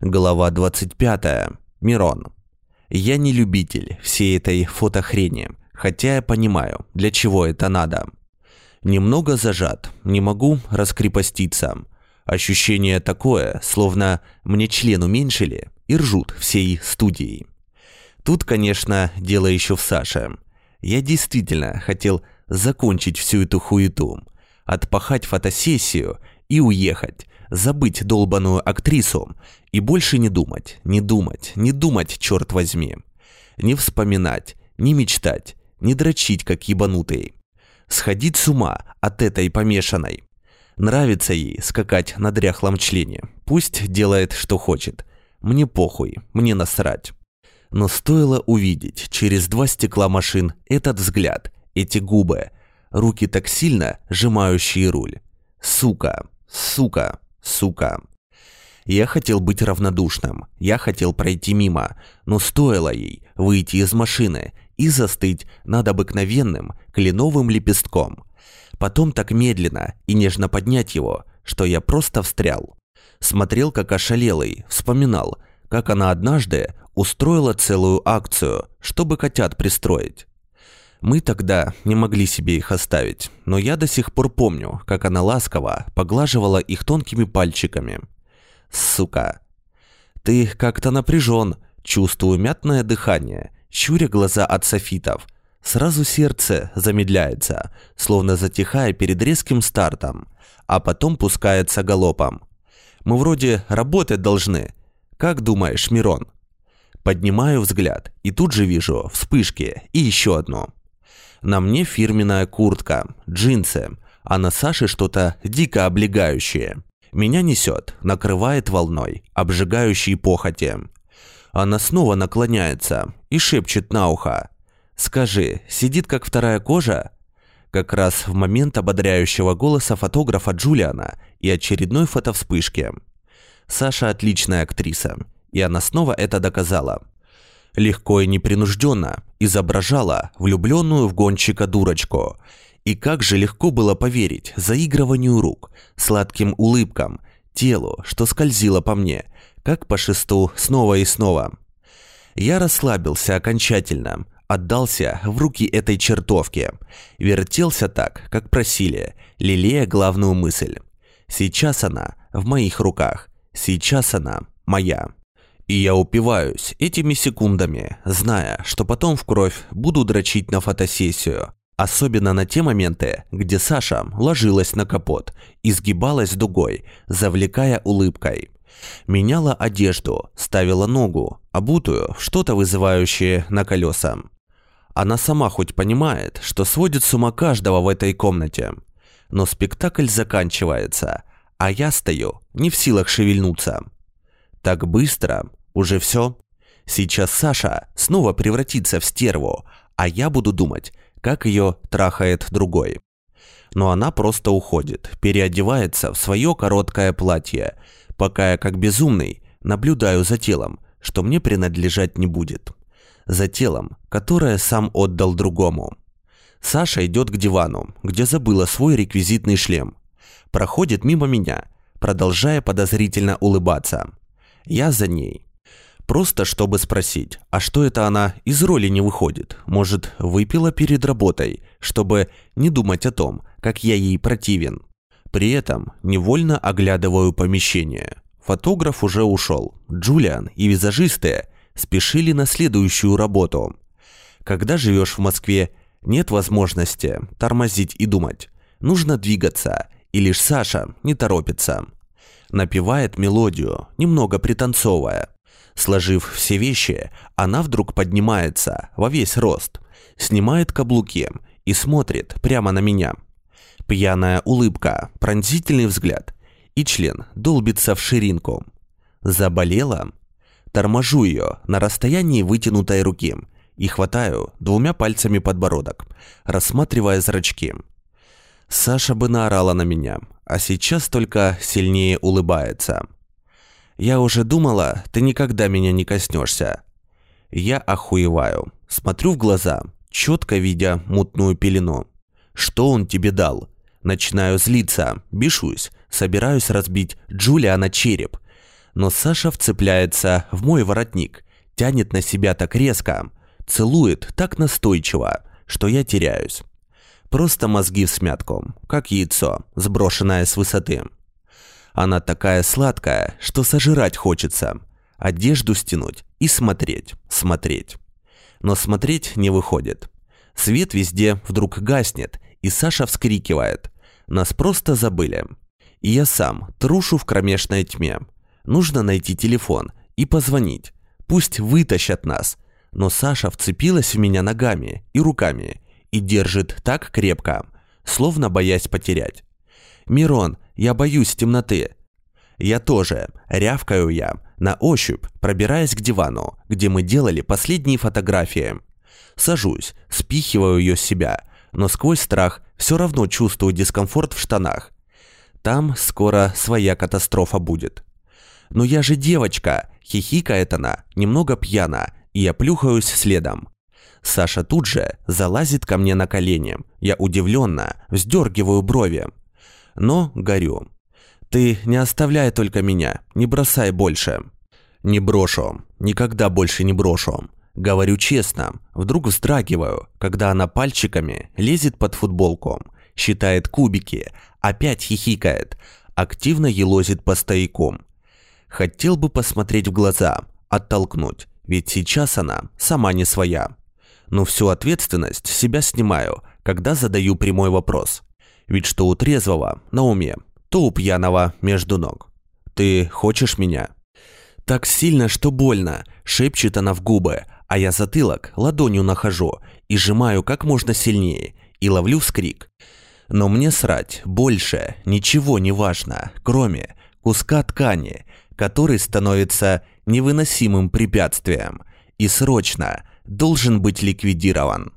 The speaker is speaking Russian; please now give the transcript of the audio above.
Глава 25. Мирон. Я не любитель всей этой фотохрени, хотя я понимаю, для чего это надо. Немного зажат, не могу раскрепоститься. Ощущение такое, словно мне член уменьшили и ржут всей студией. Тут, конечно, дело еще в Саше. Я действительно хотел закончить всю эту хуету, отпахать фотосессию и уехать, забыть долбаную актрису и больше не думать, не думать, не думать, черт возьми. Не вспоминать, не мечтать, не дрочить, как ебанутый. Сходить с ума от этой помешанной. Нравится ей скакать на дряхлом члене. Пусть делает, что хочет. Мне похуй, мне насрать. Но стоило увидеть через два стекла машин этот взгляд, эти губы, руки так сильно сжимающие руль. Сука, сука, сука. Я хотел быть равнодушным, я хотел пройти мимо, но стоило ей выйти из машины и застыть над обыкновенным кленовым лепестком. Потом так медленно и нежно поднять его, что я просто встрял. Смотрел как ошалелый, вспоминал, как она однажды устроила целую акцию, чтобы котят пристроить. Мы тогда не могли себе их оставить, но я до сих пор помню, как она ласково поглаживала их тонкими пальчиками. Сука. Ты как-то напряжен, чувствую мятное дыхание, щуря глаза от софитов. Сразу сердце замедляется, словно затихая перед резким стартом, а потом пускается галопом. Мы вроде работать должны. Как думаешь, Мирон? Поднимаю взгляд и тут же вижу вспышки и еще одно. На мне фирменная куртка, джинсы, а на Саше что-то дико облегающее. Меня несет, накрывает волной, обжигающей похоти. Она снова наклоняется и шепчет на ухо. «Скажи, сидит как вторая кожа?» Как раз в момент ободряющего голоса фотографа Джулиана и очередной фотовспышки. Саша отличная актриса, и она снова это доказала легко и непринужденно изображала влюбленную в гонщика дурочку. И как же легко было поверить заигрыванию рук, сладким улыбкам, телу, что скользило по мне, как по шесту снова и снова. Я расслабился окончательно, отдался в руки этой чертовки, вертелся так, как просили, лелея главную мысль. Сейчас она в моих руках, сейчас она моя. И я упиваюсь этими секундами, зная, что потом в кровь буду дрочить на фотосессию. Особенно на те моменты, где Саша ложилась на капот, изгибалась дугой, завлекая улыбкой. Меняла одежду, ставила ногу, обутую в что-то вызывающее на колеса. Она сама хоть понимает, что сводит с ума каждого в этой комнате. Но спектакль заканчивается, а я стою, не в силах шевельнуться. Так быстро, уже все? Сейчас Саша снова превратится в стерву, а я буду думать, как ее трахает другой. Но она просто уходит, переодевается в свое короткое платье, пока я как безумный наблюдаю за телом, что мне принадлежать не будет. За телом, которое сам отдал другому. Саша идет к дивану, где забыла свой реквизитный шлем. Проходит мимо меня, продолжая подозрительно улыбаться. Я за ней. Просто чтобы спросить, а что это она из роли не выходит? Может, выпила перед работой, чтобы не думать о том, как я ей противен? При этом невольно оглядываю помещение. Фотограф уже ушел. Джулиан и визажисты спешили на следующую работу. Когда живешь в Москве, нет возможности тормозить и думать. Нужно двигаться, и лишь Саша не торопится. Напевает мелодию, немного пританцовывая. Сложив все вещи, она вдруг поднимается во весь рост, снимает каблуки и смотрит прямо на меня. Пьяная улыбка, пронзительный взгляд, и член долбится в ширинку. Заболела? Торможу ее на расстоянии вытянутой руки и хватаю двумя пальцами подбородок, рассматривая зрачки. Саша бы наорала на меня, а сейчас только сильнее улыбается. Я уже думала, ты никогда меня не коснешься. Я охуеваю. Смотрю в глаза, четко видя мутную пелену. Что он тебе дал? Начинаю злиться, бешусь, собираюсь разбить Джулиана череп. Но Саша вцепляется в мой воротник, тянет на себя так резко, целует так настойчиво, что я теряюсь. Просто мозги в смятку, как яйцо, сброшенное с высоты. Она такая сладкая, что сожрать хочется. Одежду стянуть и смотреть, смотреть. Но смотреть не выходит. Свет везде вдруг гаснет, и Саша вскрикивает. Нас просто забыли. И я сам трушу в кромешной тьме. Нужно найти телефон и позвонить. Пусть вытащат нас. Но Саша вцепилась в меня ногами и руками и держит так крепко, словно боясь потерять. «Мирон, я боюсь темноты». «Я тоже», — рявкаю я, на ощупь, пробираясь к дивану, где мы делали последние фотографии. Сажусь, спихиваю ее с себя, но сквозь страх все равно чувствую дискомфорт в штанах. Там скоро своя катастрофа будет. «Но я же девочка!» – хихикает она, немного пьяна, и я плюхаюсь следом. Саша тут же залазит ко мне на колени. Я удивленно вздергиваю брови. Но горю. «Ты не оставляй только меня, не бросай больше». «Не брошу, никогда больше не брошу». Говорю честно, вдруг вздрагиваю, когда она пальчиками лезет под футболку, считает кубики, опять хихикает, активно елозит по стоякам. Хотел бы посмотреть в глаза, оттолкнуть, ведь сейчас она сама не своя. Но всю ответственность себя снимаю, когда задаю прямой вопрос. Ведь что у трезвого на уме, то у пьяного между ног. «Ты хочешь меня?» Так сильно, что больно, шепчет она в губы, а я затылок ладонью нахожу и сжимаю как можно сильнее и ловлю вскрик. Но мне срать больше ничего не важно, кроме куска ткани, который становится невыносимым препятствием и срочно должен быть ликвидирован.